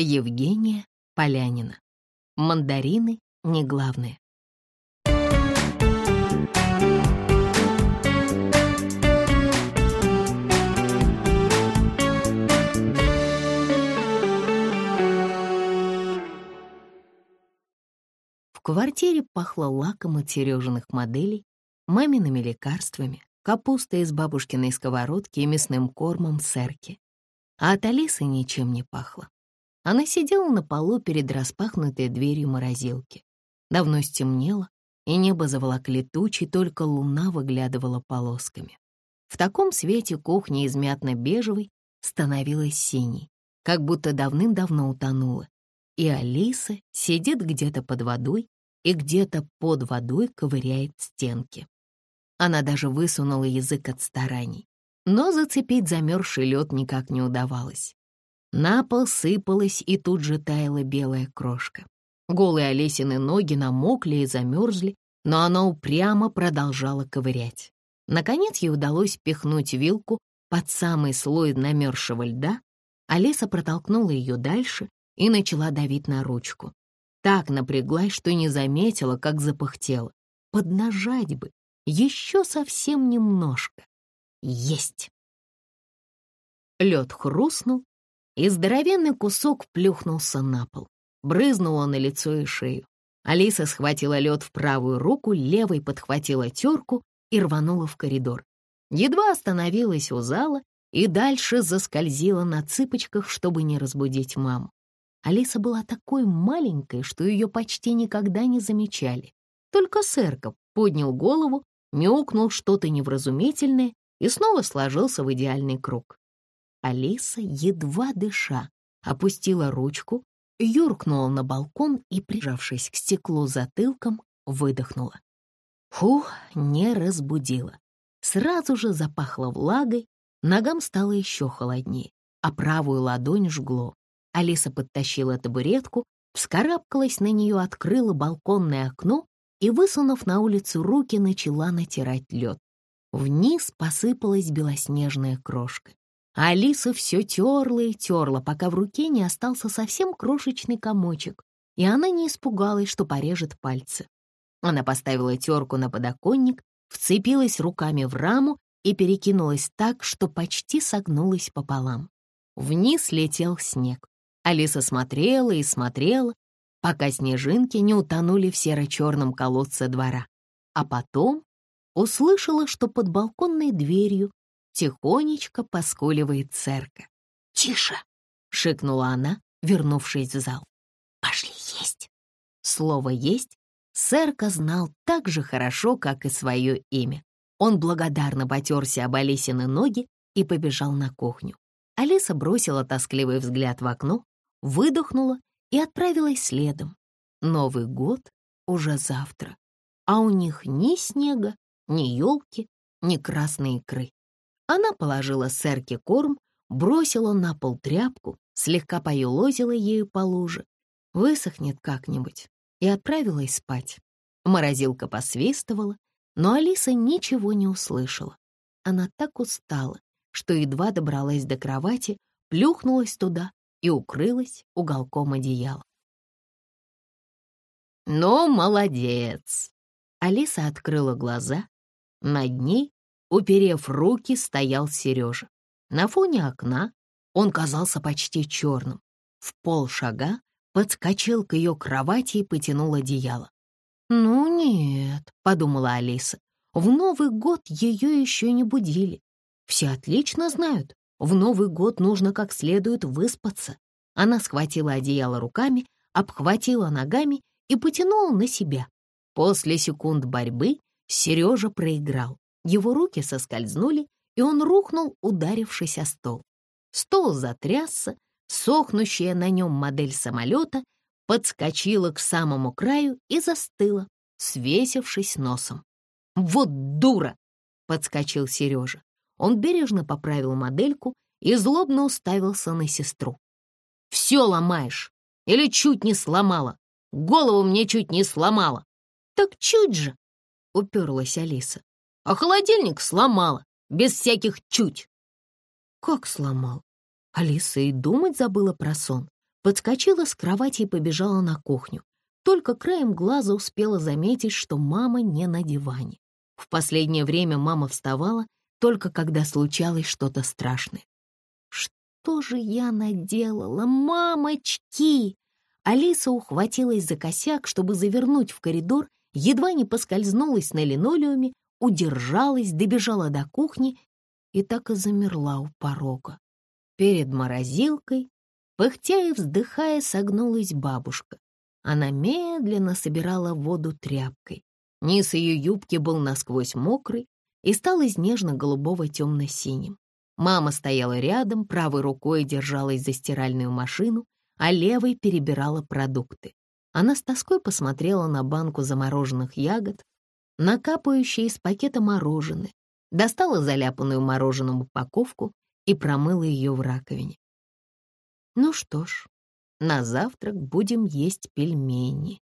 Евгения Полянина. Мандарины не главное. В квартире пахло лаком от Сережиных моделей, мамиными лекарствами, капустой из бабушкиной сковородки и мясным кормом сэрки. А от Алисы ничем не пахло. Она сидела на полу перед распахнутой дверью морозилки. Давно стемнело, и небо заволокли тучи, только луна выглядывала полосками. В таком свете кухня из мятно-бежевой становилась синей, как будто давным-давно утонула. И Алиса сидит где-то под водой и где-то под водой ковыряет стенки. Она даже высунула язык от стараний, но зацепить замерзший лед никак не удавалось. На пол сыпалась и тут же таяла белая крошка. Голые Олесины ноги намокли и замерзли, но она упрямо продолжала ковырять. Наконец ей удалось пихнуть вилку под самый слой намерзшего льда, Олеса протолкнула ее дальше и начала давить на ручку. Так напряглась, что не заметила, как запыхтела. Поднажать бы, еще совсем немножко. Есть! Лед хрустнул, и здоровенный кусок плюхнулся на пол. Брызнуло на лицо и шею. Алиса схватила лед в правую руку, левой подхватила терку и рванула в коридор. Едва остановилась у зала и дальше заскользила на цыпочках, чтобы не разбудить маму. Алиса была такой маленькой, что ее почти никогда не замечали. Только Сэрков поднял голову, мяукнул что-то невразумительное и снова сложился в идеальный круг. Алиса, едва дыша, опустила ручку, юркнула на балкон и, прижавшись к стеклу затылком, выдохнула. Фух, не разбудила. Сразу же запахло влагой, ногам стало еще холоднее, а правую ладонь жгло. Алиса подтащила табуретку, вскарабкалась на нее, открыла балконное окно и, высунув на улицу руки, начала натирать лед. Вниз посыпалась белоснежная крошка. Алиса все терла и терла, пока в руке не остался совсем крошечный комочек, и она не испугалась, что порежет пальцы. Она поставила терку на подоконник, вцепилась руками в раму и перекинулась так, что почти согнулась пополам. Вниз летел снег. Алиса смотрела и смотрела, пока снежинки не утонули в серо-черном колодце двора. А потом услышала, что под балконной дверью Тихонечко поскуливает церка. «Тише!» — шикнула она, вернувшись в зал. «Пошли есть!» Слово «есть» Сэрка знал так же хорошо, как и свое имя. Он благодарно потерся об Алисины ноги и побежал на кухню. Алиса бросила тоскливый взгляд в окно, выдохнула и отправилась следом. Новый год уже завтра, а у них ни снега, ни елки, ни красной икры. Она положила сэрке корм, бросила на пол тряпку, слегка поелозила ею по луже. Высохнет как-нибудь. И отправилась спать. Морозилка посвистывала, но Алиса ничего не услышала. Она так устала, что едва добралась до кровати, плюхнулась туда и укрылась уголком одеяла. «Ну, молодец!» Алиса открыла глаза. Над ней Уперев руки, стоял Сережа. На фоне окна он казался почти черным. В полшага подскочил к ее кровати и потянул одеяло. «Ну нет», — подумала Алиса, — «в Новый год ее еще не будили. Все отлично знают, в Новый год нужно как следует выспаться». Она схватила одеяло руками, обхватила ногами и потянула на себя. После секунд борьбы Сережа проиграл. Его руки соскользнули, и он рухнул, ударившись о стол. Стол затрясся, сохнущая на нем модель самолета подскочила к самому краю и застыла, свесившись носом. «Вот дура!» — подскочил Сережа. Он бережно поправил модельку и злобно уставился на сестру. «Все ломаешь! Или чуть не сломала! Голову мне чуть не сломала!» «Так чуть же!» — уперлась Алиса а холодильник сломала, без всяких чуть. Как сломал? Алиса и думать забыла про сон. подскочила с кровати и побежала на кухню. Только краем глаза успела заметить, что мама не на диване. В последнее время мама вставала, только когда случалось что-то страшное. «Что же я наделала, мамочки?» Алиса ухватилась за косяк, чтобы завернуть в коридор, едва не поскользнулась на линолеуме, удержалась, добежала до кухни и так и замерла у порога. Перед морозилкой, пыхтя и вздыхая, согнулась бабушка. Она медленно собирала воду тряпкой. Низ ее юбки был насквозь мокрый и стал из нежно-голубого темно-синим. Мама стояла рядом, правой рукой держалась за стиральную машину, а левой перебирала продукты. Она с тоской посмотрела на банку замороженных ягод, накапающие из пакета мороженое, достала заляпанную мороженым упаковку и промыла ее в раковине. Ну что ж, на завтрак будем есть пельмени.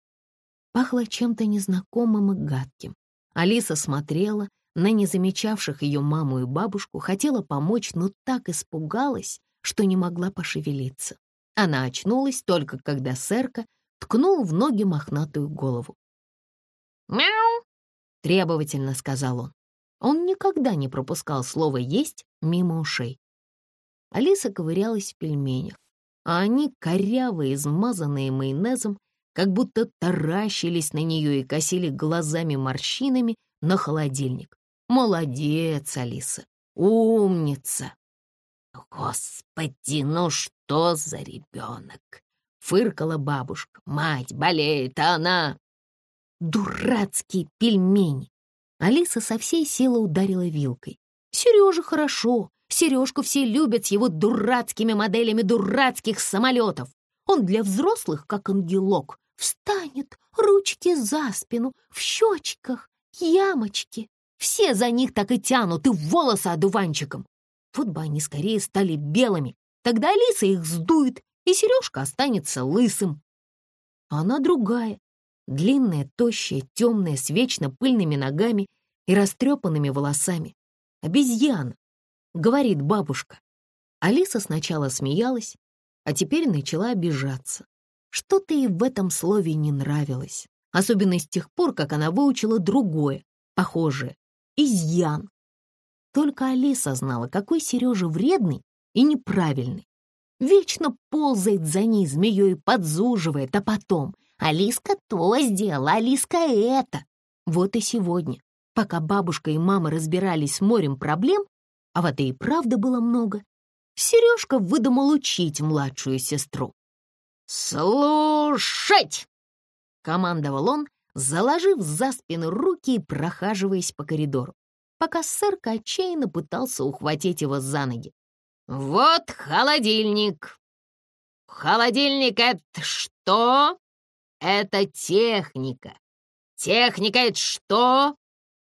Пахло чем-то незнакомым и гадким. Алиса смотрела на незамечавших ее маму и бабушку, хотела помочь, но так испугалась, что не могла пошевелиться. Она очнулась только когда сэрка ткнул в ноги мохнатую голову. «Мяу!» — требовательно сказал он. Он никогда не пропускал слово «есть» мимо ушей. Алиса ковырялась в пельменях, а они, корявые, измазанные майонезом, как будто таращились на нее и косили глазами-морщинами на холодильник. «Молодец, Алиса! Умница!» «Господи, ну что за ребенок?» — фыркала бабушка. «Мать болеет, а она...» «Дурацкие пельмени!» Алиса со всей силы ударила вилкой. «Сережа хорошо. Сережку все любят с его дурацкими моделями дурацких самолетов. Он для взрослых, как ангелок, встанет, ручки за спину, в щечках, ямочки. Все за них так и тянут, и волосы одуванчиком. Вот бы они скорее стали белыми, тогда Алиса их сдует, и Сережка останется лысым. Она другая, длинная, тощая, темная, с вечно пыльными ногами и растрепанными волосами. Обезьяна, говорит бабушка. Алиса сначала смеялась, а теперь начала обижаться. Что-то ей в этом слове не нравилось, особенно с тех пор, как она выучила другое, похожее — изъян. Только Алиса знала, какой Сережа вредный и неправильный. Вечно ползает за ней змеей, подзуживает, а потом «Алиска то сделала, Алиска это». Вот и сегодня, пока бабушка и мама разбирались с морем проблем, а воды и правда было много, Сережка выдумал учить младшую сестру. «Слушать!» — командовал он, заложив за спину руки и прохаживаясь по коридору пока сырка отчаянно пытался ухватить его за ноги. «Вот холодильник! Холодильник — это что? Это техника. Техника — это что?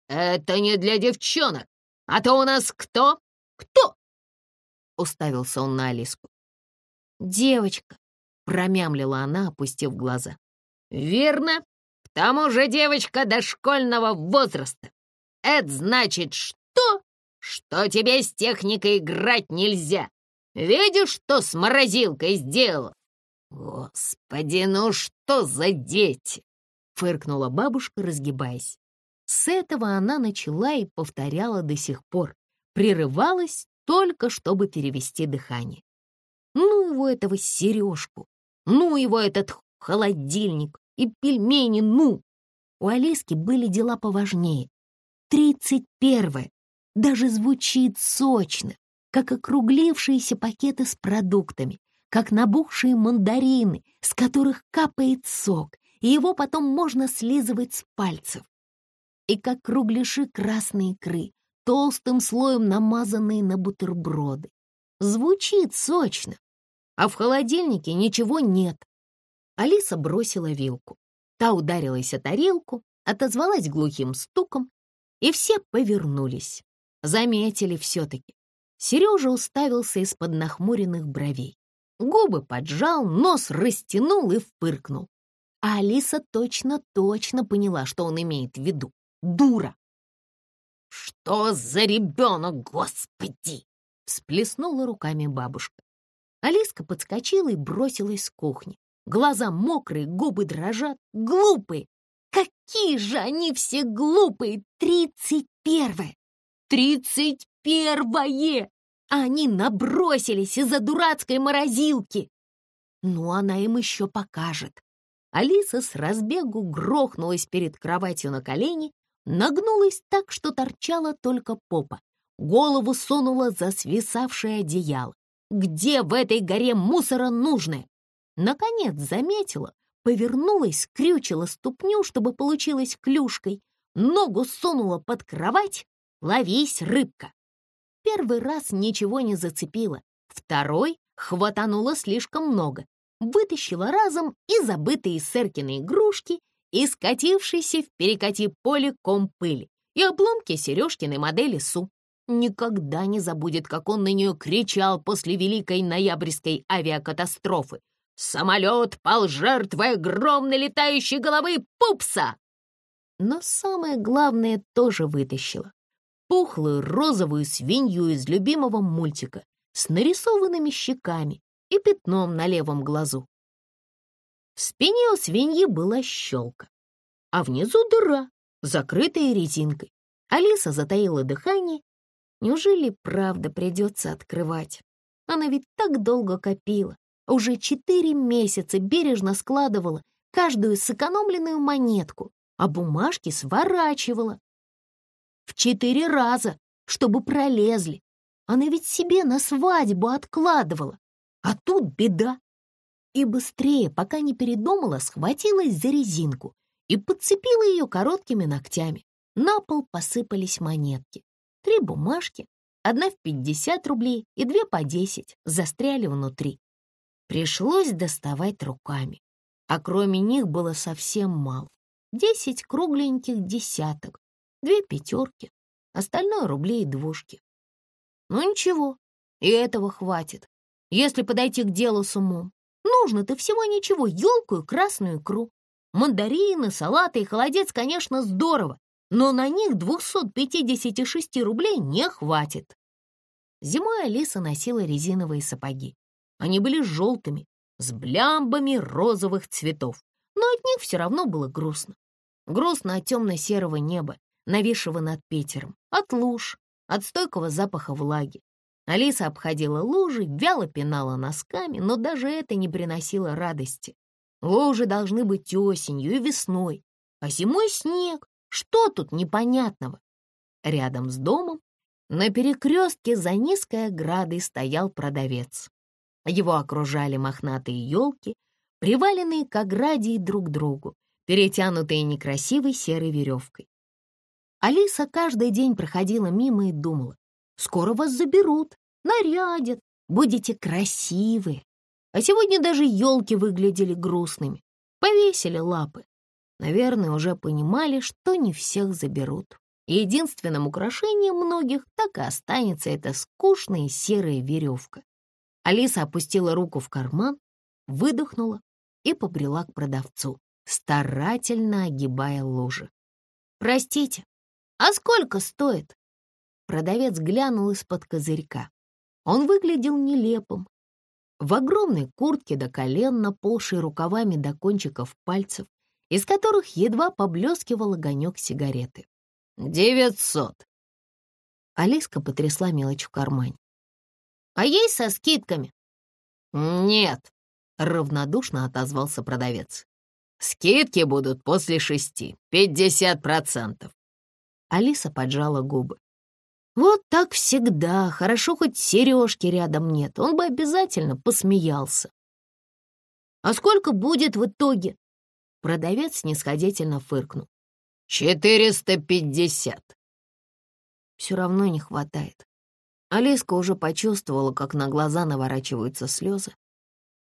Это не для девчонок. А то у нас кто? Кто?» Уставился он на Алиску. «Девочка», — промямлила она, опустив глаза. «Верно. К тому же девочка дошкольного возраста. Это значит что? Что тебе с техникой играть нельзя. Видишь, что с морозилкой сделала? Господи, ну что за дети? Фыркнула бабушка, разгибаясь. С этого она начала и повторяла до сих пор. Прерывалась только, чтобы перевести дыхание. Ну его этого сережку, ну его этот холодильник и пельмени, ну! У Алиски были дела поважнее. Тридцать первое. Даже звучит сочно, как округлившиеся пакеты с продуктами, как набухшие мандарины, с которых капает сок, и его потом можно слизывать с пальцев. И как кругляши красной икры, толстым слоем намазанные на бутерброды. Звучит сочно, а в холодильнике ничего нет. Алиса бросила вилку. Та ударилась о тарелку, отозвалась глухим стуком и все повернулись. Заметили все-таки. Сережа уставился из-под нахмуренных бровей. Губы поджал, нос растянул и впыркнул. А Алиса точно-точно поняла, что он имеет в виду. Дура! «Что за ребенок, господи!» — всплеснула руками бабушка. Алиска подскочила и бросилась с кухни. Глаза мокрые, губы дрожат. Глупые! Какие же они все глупые! Тридцать первое! Тридцать первое! Они набросились из-за дурацкой морозилки. Ну, она им еще покажет. Алиса с разбегу грохнулась перед кроватью на колени, нагнулась так, что торчала только попа. Голову сунула за свисавшее одеяло. Где в этой горе мусора нужное? Наконец заметила, повернулась, скрючила ступню, чтобы получилась клюшкой, ногу сунула под кровать, ловись, рыбка. Первый раз ничего не зацепила, второй хватанула слишком много, вытащила разом и забытые Серкины игрушки, и скатившийся в перекати поле ком пыли, и обломки Сережкиной модели Су. Никогда не забудет, как он на нее кричал после Великой Ноябрьской авиакатастрофы. «Самолет пал жертвой огромной летающей головы пупса!» Но самое главное тоже вытащила. Пухлую розовую свинью из любимого мультика с нарисованными щеками и пятном на левом глазу. В спине у свиньи была щелка, а внизу дыра, закрытая резинкой. Алиса затаила дыхание. Неужели правда придется открывать? Она ведь так долго копила, уже четыре месяца бережно складывала каждую сэкономленную монетку, а бумажки сворачивала. В четыре раза, чтобы пролезли. Она ведь себе на свадьбу откладывала. А тут беда. И быстрее, пока не передумала, схватилась за резинку и подцепила ее короткими ногтями. На пол посыпались монетки. Три бумажки, одна в 50 рублей и две по 10, застряли внутри. Пришлось доставать руками, а кроме них было совсем мало. Десять кругленьких десяток, две пятерки, остальное рубли и двушки. Ну ничего, и этого хватит если подойти к делу с умом. Нужно-то всего ничего, елку и красную икру. Мандарины, салаты и холодец, конечно, здорово, но на них 256 рублей не хватит. Зимой Алиса носила резиновые сапоги. Они были желтыми, с блямбами розовых цветов, но от них все равно было грустно. Грустно от темно-серого неба, нависшего над Питером, от луж, от стойкого запаха влаги, Алиса обходила лужи, вяло пинала носками, но даже это не приносило радости. Лужи должны быть осенью и весной, а зимой снег. Что тут непонятного? Рядом с домом на перекрестке за низкой оградой стоял продавец. Его окружали мохнатые елки, приваленные к ограде и друг другу, перетянутые некрасивой серой веревкой. Алиса каждый день проходила мимо и думала, Скоро вас заберут, нарядят, будете красивы. А сегодня даже елки выглядели грустными, повесили лапы. Наверное, уже понимали, что не всех заберут. Единственным украшением многих так и останется эта скучная серая веревка. Алиса опустила руку в карман, выдохнула и побрела к продавцу, старательно огибая лужи. «Простите, а сколько стоит?» Продавец глянул из-под козырька. Он выглядел нелепым. В огромной куртке до колен, наползшей рукавами до кончиков пальцев, из которых едва поблескивал огонек сигареты. «Девятьсот!» Алиска потрясла мелочь в кармане. «А есть со скидками?» «Нет», — равнодушно отозвался продавец. «Скидки будут после шести, пятьдесят процентов». Алиса поджала губы. Вот так всегда. Хорошо, хоть сережки рядом нет. Он бы обязательно посмеялся. А сколько будет в итоге? Продавец снисходительно фыркнул. Четыреста пятьдесят. Все равно не хватает. Алиска уже почувствовала, как на глаза наворачиваются слезы.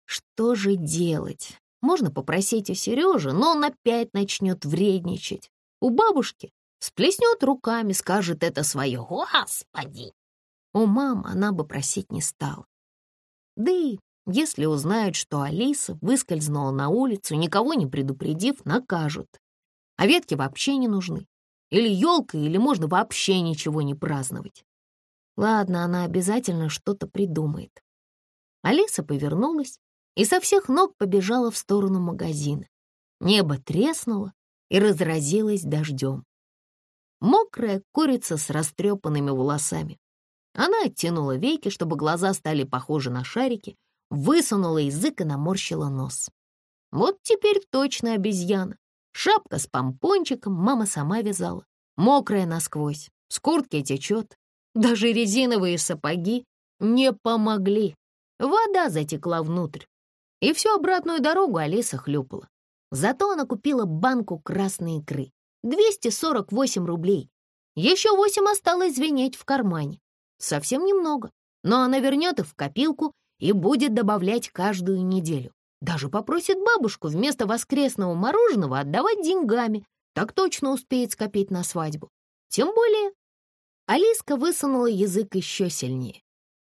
Что же делать? Можно попросить у Сережи, но он опять начнет вредничать. У бабушки Сплеснет руками, скажет это свое «Господи!». У мамы она бы просить не стала. Да и если узнают, что Алиса выскользнула на улицу, никого не предупредив, накажут. А ветки вообще не нужны. Или елка, или можно вообще ничего не праздновать. Ладно, она обязательно что-то придумает. Алиса повернулась и со всех ног побежала в сторону магазина. Небо треснуло и разразилось дождем. Мокрая курица с растрепанными волосами. Она оттянула веки, чтобы глаза стали похожи на шарики, высунула язык и наморщила нос. Вот теперь точно обезьяна. Шапка с помпончиком мама сама вязала, мокрая насквозь, с куртки течет. Даже резиновые сапоги не помогли. Вода затекла внутрь. И всю обратную дорогу Алиса хлюпала. Зато она купила банку красной икры. 248 рублей. Еще 8 осталось звенеть в кармане. Совсем немного, но она вернет их в копилку и будет добавлять каждую неделю. Даже попросит бабушку вместо воскресного мороженого отдавать деньгами. Так точно успеет скопить на свадьбу. Тем более Алиска высунула язык еще сильнее.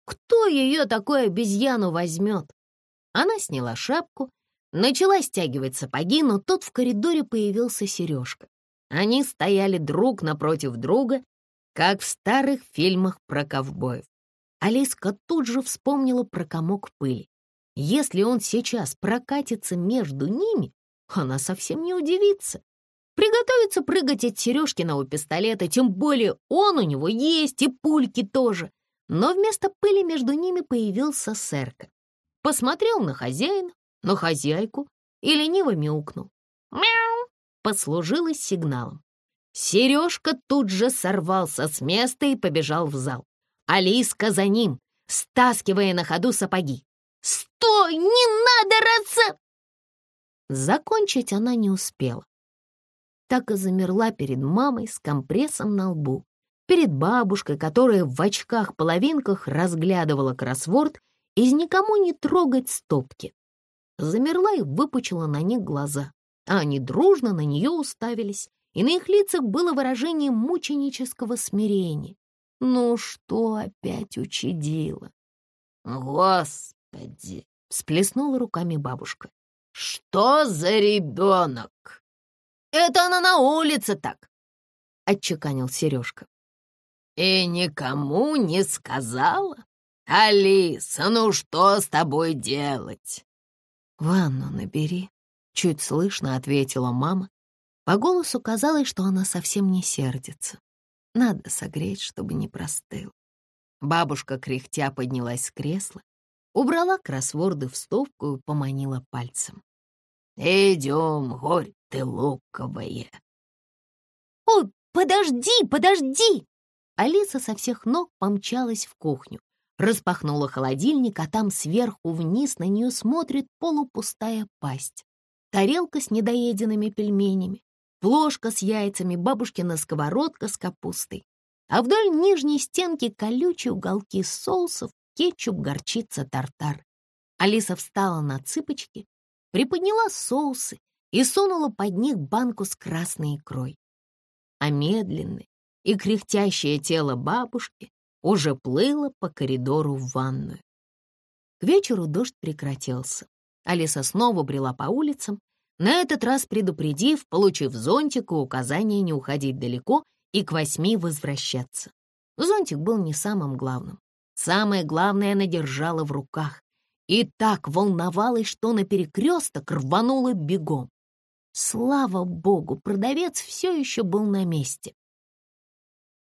Кто ее такой обезьяну возьмет? Она сняла шапку, начала стягивать сапоги, но тут в коридоре появился Сережка. Они стояли друг напротив друга, как в старых фильмах про ковбоев. Алиска тут же вспомнила про комок пыли. Если он сейчас прокатится между ними, она совсем не удивится. Приготовится прыгать от Сережкиного пистолета, тем более он у него есть, и пульки тоже. Но вместо пыли между ними появился Сэрка. Посмотрел на хозяина, на хозяйку и лениво мяукнул. «Мяу!» Послужилось сигналом. Сережка тут же сорвался с места и побежал в зал. Алиска за ним, стаскивая на ходу сапоги. «Стой! Не надо раться!» Закончить она не успела. Так и замерла перед мамой с компрессом на лбу, перед бабушкой, которая в очках-половинках разглядывала кроссворд из никому не трогать стопки. Замерла и выпучила на них глаза, а они дружно на нее уставились, и на их лицах было выражение мученического смирения. Ну что опять учудила? Господи! Всплеснула руками бабушка. «Что за ребенок?» «Это она на улице так!» — отчеканил Сережка. «И никому не сказала? Алиса, ну что с тобой делать?» «Ванну набери», — чуть слышно ответила мама. По голосу казалось, что она совсем не сердится. Надо согреть, чтобы не простыл. Бабушка кряхтя поднялась с кресла убрала кроссворды в стопку и поманила пальцем. «Идем, горь ты луковая!» «Ой, подожди, подожди!» Алиса со всех ног помчалась в кухню, распахнула холодильник, а там сверху вниз на нее смотрит полупустая пасть. Тарелка с недоеденными пельменями, плошка с яйцами, бабушкина сковородка с капустой, а вдоль нижней стенки колючие уголки соусов, кетчуп, горчица, тартар. Алиса встала на цыпочки, приподняла соусы и сунула под них банку с красной икрой. А медленное и кряхтящее тело бабушки уже плыло по коридору в ванную. К вечеру дождь прекратился. Алиса снова брела по улицам, на этот раз предупредив, получив зонтик и указание не уходить далеко и к восьми возвращаться. Зонтик был не самым главным. Самое главное она держала в руках и так волновалась, что на перекресток рванула бегом. Слава богу, продавец все еще был на месте.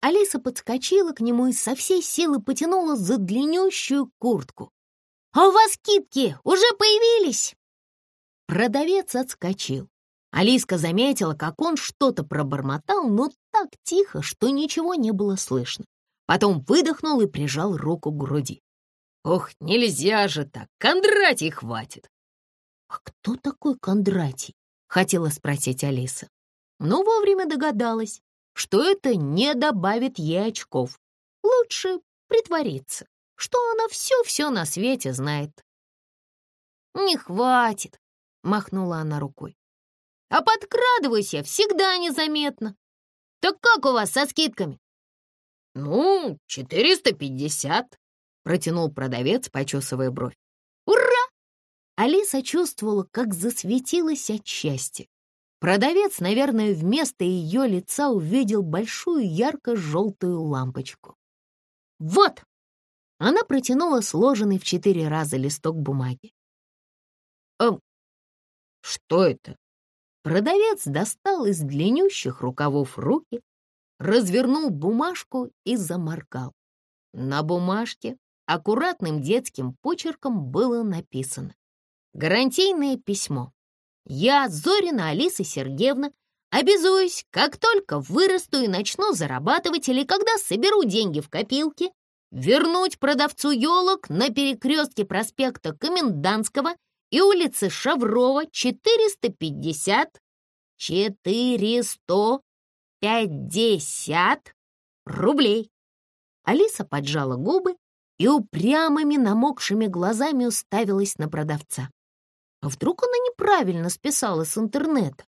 Алиса подскочила к нему и со всей силы потянула за длиннющую куртку. «А у вас скидки уже появились?» Продавец отскочил. Алиска заметила, как он что-то пробормотал, но так тихо, что ничего не было слышно. Потом выдохнул и прижал руку к груди. «Ох, нельзя же так! Кондратий хватит!» «А кто такой Кондратий?» — хотела спросить Алиса. Но вовремя догадалась, что это не добавит ей очков. Лучше притвориться, что она все-все на свете знает. «Не хватит!» — махнула она рукой. «А подкрадывайся всегда незаметно. Так как у вас со скидками?» «Ну, четыреста пятьдесят», — протянул продавец, почесывая бровь. «Ура!» Алиса чувствовала, как засветилась от счастья. Продавец, наверное, вместо ее лица увидел большую ярко-желтую лампочку. «Вот!» Она протянула сложенный в четыре раза листок бумаги. «Эм, что это?» Продавец достал из длиннющих рукавов руки, развернул бумажку и заморгал. На бумажке аккуратным детским почерком было написано «Гарантийное письмо. Я, Зорина Алиса Сергеевна, обязуюсь, как только вырасту и начну зарабатывать или когда соберу деньги в копилке, вернуть продавцу елок на перекрестке проспекта Комендантского и улицы Шаврова 450 450 рублей. Алиса поджала губы и упрямыми намокшими глазами уставилась на продавца. А вдруг она неправильно списала с интернета?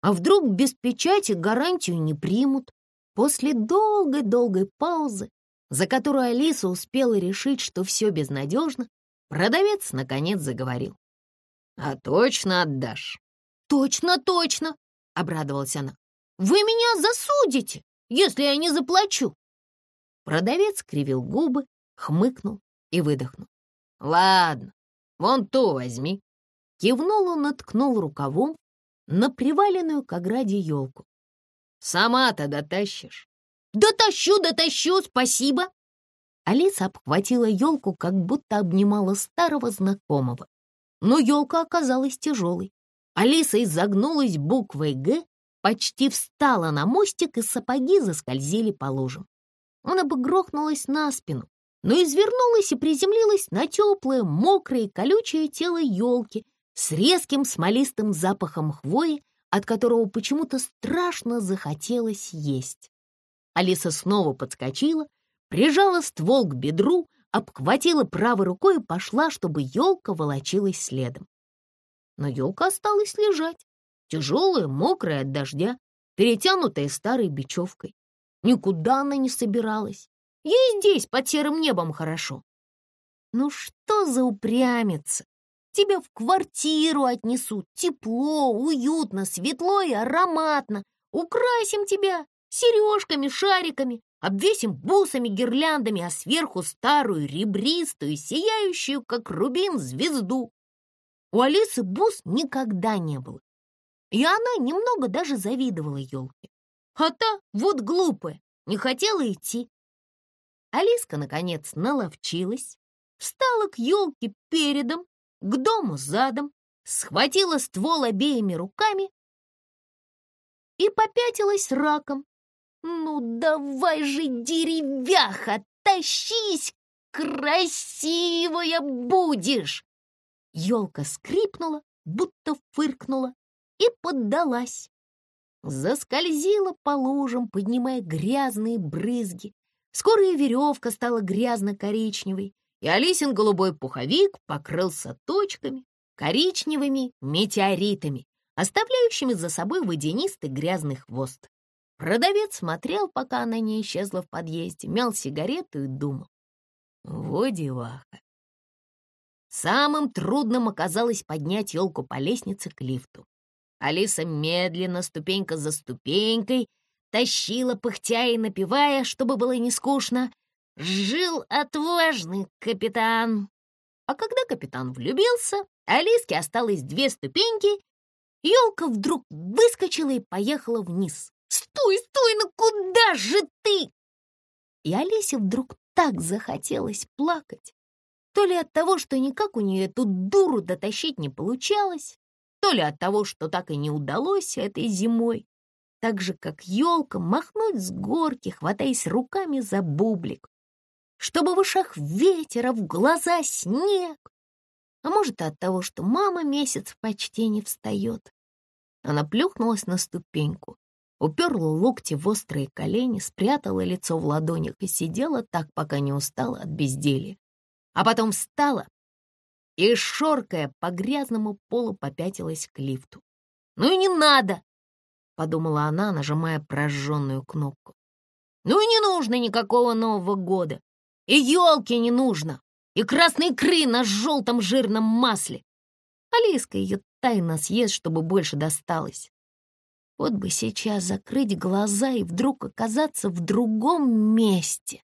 А вдруг без печати гарантию не примут? После долгой-долгой паузы, за которую Алиса успела решить, что все безнадежно, продавец наконец заговорил. «А точно отдашь?» «Точно, точно!» — обрадовалась она. «Вы меня засудите, если я не заплачу!» Продавец кривил губы, хмыкнул и выдохнул. «Ладно, вон ту возьми». Кивнул он, наткнул рукавом на приваленную к ограде елку. «Сама-то дотащишь?» «Дотащу, дотащу, спасибо!» Алиса обхватила елку, как будто обнимала старого знакомого. Но елка оказалась тяжелой. Алиса изогнулась буквой «Г», почти встала на мостик, и сапоги заскользили по лужам. Она бы грохнулась на спину, но извернулась и приземлилась на теплое, мокрое колючее тело елки с резким смолистым запахом хвои, от которого почему-то страшно захотелось есть. Алиса снова подскочила, прижала ствол к бедру, обхватила правой рукой и пошла, чтобы елка волочилась следом. Но елка осталась лежать, тяжелая, мокрая от дождя, перетянутая старой бечевкой. Никуда она не собиралась. Ей здесь, под серым небом, хорошо. Ну что за упрямица? Тебя в квартиру отнесут. Тепло, уютно, светло и ароматно. Украсим тебя сережками, шариками, обвесим бусами, гирляндами, а сверху старую, ребристую, сияющую, как рубин, звезду. У Алисы бус никогда не было. И она немного даже завидовала елке. А та, вот глупая, не хотела идти. Алиска, наконец, наловчилась, встала к елке передом, к дому задом, схватила ствол обеими руками и попятилась раком. «Ну давай же, деревяха, тащись, красивая будешь!» Елка скрипнула, будто фыркнула и поддалась заскользила по лужам, поднимая грязные брызги. Скоро и веревка стала грязно-коричневой, и Алисин голубой пуховик покрылся точками, коричневыми метеоритами, оставляющими за собой водянистый грязный хвост. Продавец смотрел, пока она не исчезла в подъезде, мял сигарету и думал. Во деваха. Самым трудным оказалось поднять елку по лестнице к лифту. Алиса медленно, ступенька за ступенькой, тащила, пыхтя и напевая, чтобы было не скучно. «Жил отважный капитан!» А когда капитан влюбился, Алиске осталось две ступеньки, елка вдруг выскочила и поехала вниз. «Стой, стой, ну куда же ты?» И Алисе вдруг так захотелось плакать. То ли от того, что никак у нее эту дуру дотащить не получалось, то ли от того, что так и не удалось этой зимой, так же, как елка, махнуть с горки, хватаясь руками за бублик, чтобы в ушах ветер, а в глаза снег. А может, от того, что мама месяц почти не встает. Она плюхнулась на ступеньку, уперла локти в острые колени, спрятала лицо в ладонях и сидела так, пока не устала от безделья. А потом встала и, шоркая по грязному полу, попятилась к лифту. «Ну и не надо!» — подумала она, нажимая прожженную кнопку. «Ну и не нужно никакого Нового года! И елки не нужно! И красной икры на желтом жирном масле! Алиска ее тайно съест, чтобы больше досталось. Вот бы сейчас закрыть глаза и вдруг оказаться в другом месте.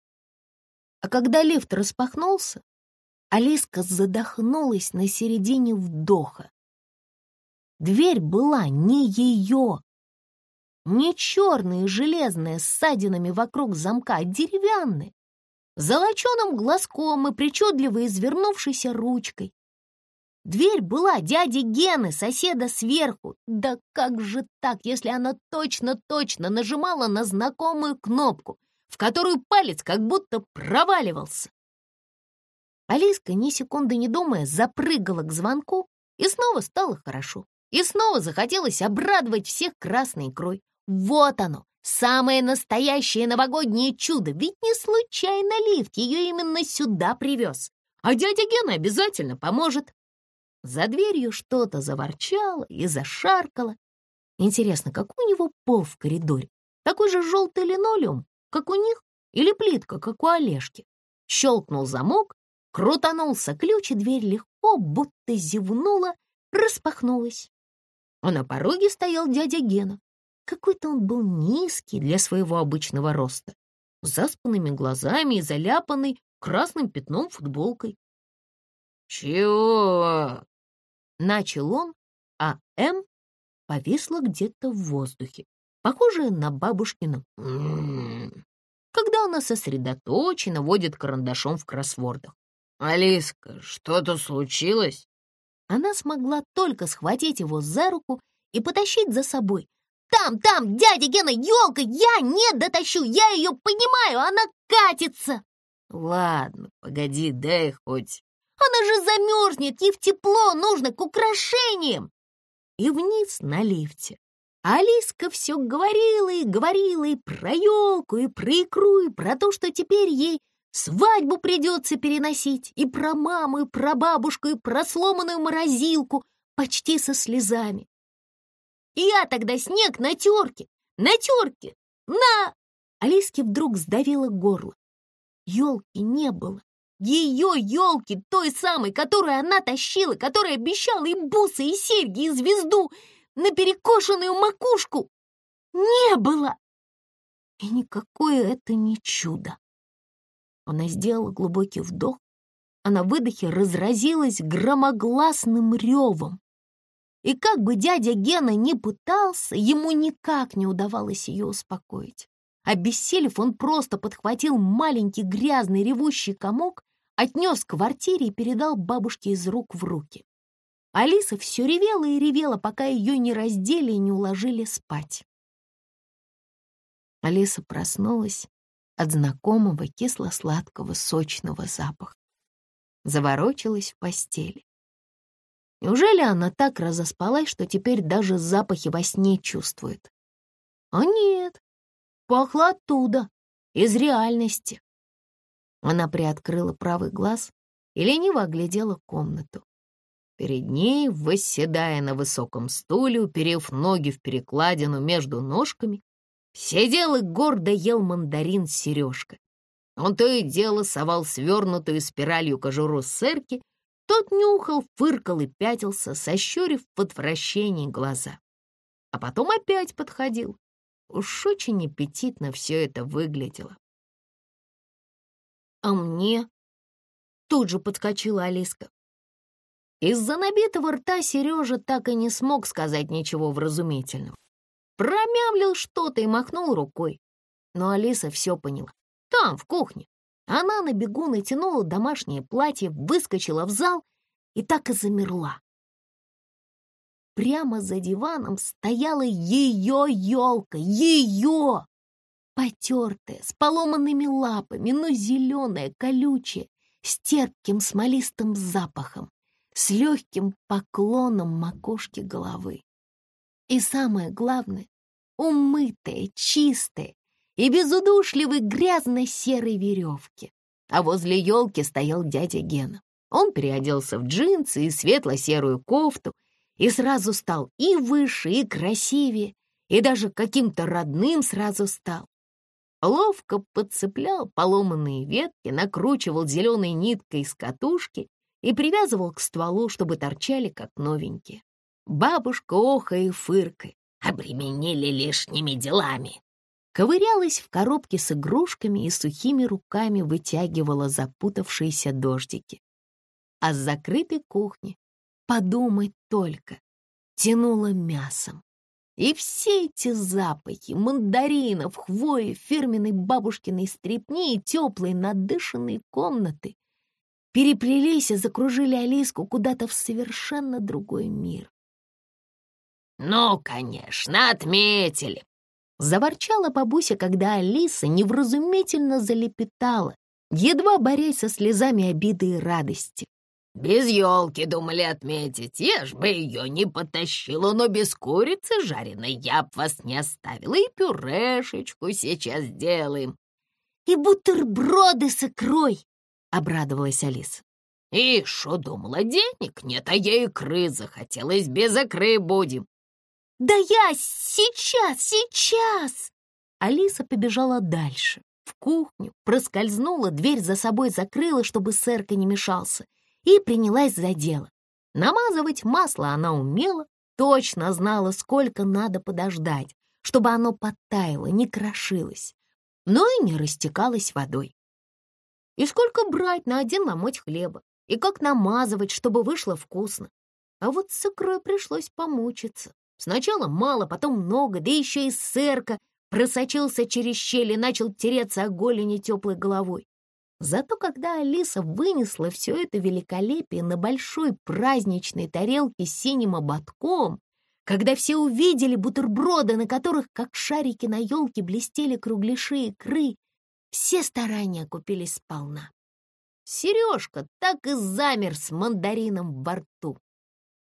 А когда лифт распахнулся, Алиска задохнулась на середине вдоха. Дверь была не ее, не черные железные с ссадинами вокруг замка, а деревянные, золоченым глазком и причудливо извернувшейся ручкой. Дверь была дяди Гены, соседа сверху. Да как же так, если она точно-точно нажимала на знакомую кнопку, в которую палец как будто проваливался? Алиска, ни секунды не думая, запрыгала к звонку, и снова стало хорошо. И снова захотелось обрадовать всех красной икрой. Вот оно, самое настоящее новогоднее чудо, ведь не случайно лифт ее именно сюда привез. А дядя Гена обязательно поможет. За дверью что-то заворчало и зашаркало. Интересно, какой у него пол в коридоре? Такой же желтый линолеум, как у них, или плитка, как у Олежки? Щелкнул замок, крутанулся ключ, и дверь легко, будто зевнула, распахнулась. А на пороге стоял дядя Гена. Какой-то он был низкий для своего обычного роста, с заспанными глазами и заляпанный красным пятном футболкой. «Чего?» — начал он, а М повисла где-то в воздухе, похожая на бабушкину когда она сосредоточенно водит карандашом в кроссвордах. «Алиска, что-то случилось?» Она смогла только схватить его за руку и потащить за собой, там, там, дядя Гена, елка, я не дотащу, я ее понимаю, она катится. Ладно, погоди, дай хоть. Она же замерзнет, ей в тепло нужно к украшениям. И вниз на лифте. Алиска все говорила и говорила и про елку, и про икру, и про то, что теперь ей свадьбу придется переносить, и про маму, и про бабушку, и про сломанную морозилку, почти со слезами. И я тогда снег на терке, на терке, на...» Алиске вдруг сдавило горло. Елки не было. Ее елки, той самой, которую она тащила, которая обещала и бусы, и серьги, и звезду на перекошенную макушку, не было. И никакое это не чудо. Она сделала глубокий вдох, а на выдохе разразилась громогласным ревом. И как бы дядя Гена ни пытался, ему никак не удавалось ее успокоить. Обессилев, он просто подхватил маленький грязный ревущий комок, отнес к квартире и передал бабушке из рук в руки. Алиса все ревела и ревела, пока ее не раздели и не уложили спать. Алиса проснулась от знакомого кисло-сладкого сочного запаха. Заворочилась в постели. Неужели она так разоспалась, что теперь даже запахи во сне чувствует? А нет, пахло оттуда, из реальности. Она приоткрыла правый глаз и лениво оглядела комнату. Перед ней, восседая на высоком стуле, уперев ноги в перекладину между ножками, сидел и гордо ел мандарин с сережкой. Он то и дело совал свернутую спиралью кожуру сырки тот нюхал, фыркал и пятился, сощурив в отвращении глаза. А потом опять подходил. Уж очень аппетитно все это выглядело. «А мне?» Тут же подскочила Алиска. Из-за набитого рта Сережа так и не смог сказать ничего вразумительного. Промямлил что-то и махнул рукой. Но Алиса все поняла. Там, в кухне, она на бегу натянула домашнее платье, выскочила в зал и так и замерла. Прямо за диваном стояла ее елка, ее! Потертая, с поломанными лапами, но зеленая, колючая, с терпким смолистым запахом, с легким поклоном макушки головы. И самое главное, умытая, чистая, и без удушливой грязно-серой веревки. А возле елки стоял дядя Гена. Он переоделся в джинсы и светло-серую кофту и сразу стал и выше, и красивее, и даже каким-то родным сразу стал. Ловко подцеплял поломанные ветки, накручивал зеленой ниткой из катушки и привязывал к стволу, чтобы торчали как новенькие. Бабушка охая и фыркой обременили лишними делами ковырялась в коробке с игрушками и сухими руками вытягивала запутавшиеся дождики. А с закрытой кухни, подумать только, тянуло мясом. И все эти запахи мандаринов, хвои, фирменной бабушкиной стрепни и теплой надышанной комнаты переплелись и закружили Алиску куда-то в совершенно другой мир. «Ну, конечно, отметили!» Заворчала бабуся, когда Алиса невразумительно залепетала, едва борясь со слезами обиды и радости. Без елки думали отметить, я ж бы ее не потащила, но без курицы жареной я б вас не оставила, и пюрешечку сейчас сделаем. И бутерброды с икрой, — обрадовалась Алиса. И что думала, денег нет, а я икры захотелось, без икры будем. Да я сейчас, сейчас! Алиса побежала дальше, в кухню, проскользнула, дверь за собой закрыла, чтобы сэрка не мешался, и принялась за дело. Намазывать масло она умела, точно знала, сколько надо подождать, чтобы оно подтаяло, не крошилось, но и не растекалось водой. И сколько брать на один ломоть хлеба, и как намазывать, чтобы вышло вкусно. А вот с икрой пришлось помучиться. Сначала мало, потом много, да еще и сырка просочился через щели и начал тереться о голени теплой головой. Зато когда Алиса вынесла все это великолепие на большой праздничной тарелке с синим ободком, когда все увидели бутерброды, на которых, как шарики на елке, блестели кругляши икры, все старания купились сполна. Сережка так и замер с мандарином во рту.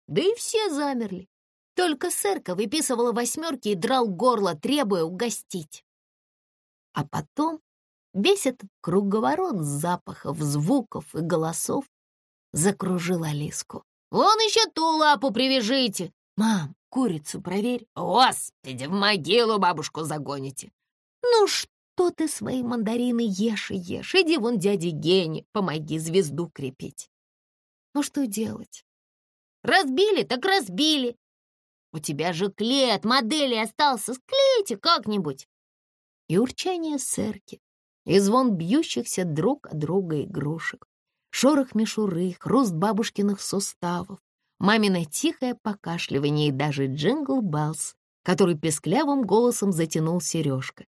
Да и все замерли. Только сырка выписывала восьмерки и драл горло, требуя угостить. А потом весь этот круговорот запахов, звуков и голосов закружил Алиску. «Вон еще ту лапу привяжите!» «Мам, курицу проверь!» «Господи, в могилу бабушку загоните!» «Ну что?» То ты свои мандарины ешь и ешь. Иди вон дяде Гене, помоги звезду крепить. Ну что делать? Разбили, так разбили. У тебя же клей от модели остался, склейте как-нибудь. И урчание сэрки, и звон бьющихся друг о друга игрушек, шорох мишуры, хруст бабушкиных суставов, мамино тихое покашливание и даже Jingle Bells, который песклявым голосом затянул сережка.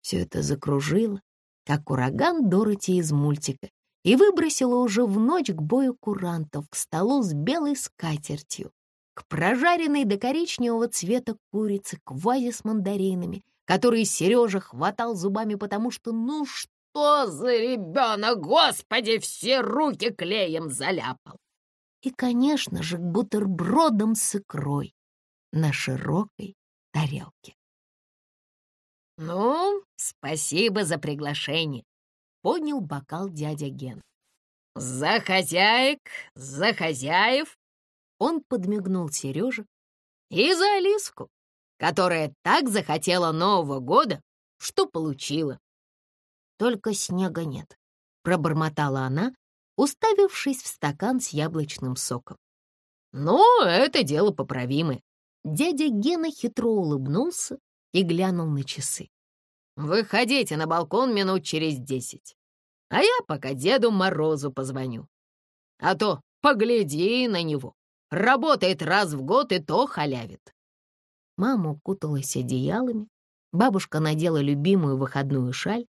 Все это закружило, как ураган Дороти из мультика, и выбросило уже в ночь к бою курантов, к столу с белой скатертью, к прожаренной до коричневого цвета курице, к вазе с мандаринами, которые Сережа хватал зубами, потому что ну что за ребенок, господи, все руки клеем заляпал. И, конечно же, к бутербродам с икрой на широкой тарелке. «Ну, спасибо за приглашение», — поднял бокал дядя Ген. «За хозяек, за хозяев!» Он подмигнул Сереже. «И за Алиску, которая так захотела Нового года, что получила». «Только снега нет», — пробормотала она, уставившись в стакан с яблочным соком. «Ну, это дело поправимое». Дядя Гена хитро улыбнулся и глянул на часы. «Выходите на балкон минут через десять, а я пока Деду Морозу позвоню. А то погляди на него, работает раз в год и то халявит». Мама укуталась одеялами, бабушка надела любимую выходную шаль,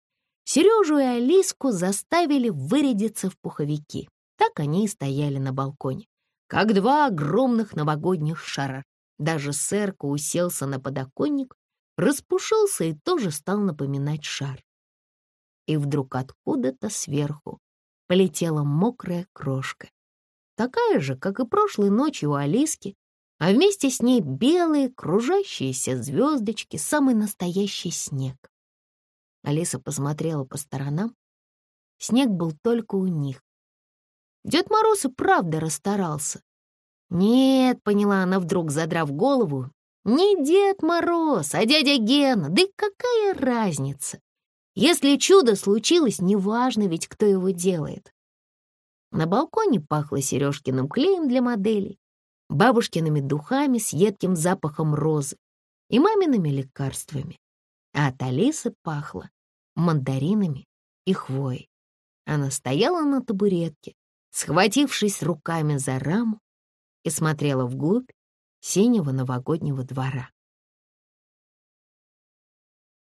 Сережу и Алиску заставили вырядиться в пуховики. Так они и стояли на балконе, как два огромных новогодних шара. Даже сэрка уселся на подоконник распушился и тоже стал напоминать шар. И вдруг откуда-то сверху полетела мокрая крошка, такая же, как и прошлой ночью у Алиски, а вместе с ней белые кружащиеся звездочки, самый настоящий снег. Алиса посмотрела по сторонам. Снег был только у них. Дед Мороз и правда расстарался. «Нет», — поняла она вдруг, задрав голову не Дед Мороз, а дядя Гена. Да какая разница? Если чудо случилось, неважно ведь, кто его делает. На балконе пахло Сережкиным клеем для моделей, бабушкиными духами с едким запахом розы и мамиными лекарствами. а от Алисы пахло мандаринами и хвоей. Она стояла на табуретке, схватившись руками за раму, и смотрела вглубь синего новогоднего двора.